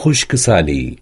خشک سالی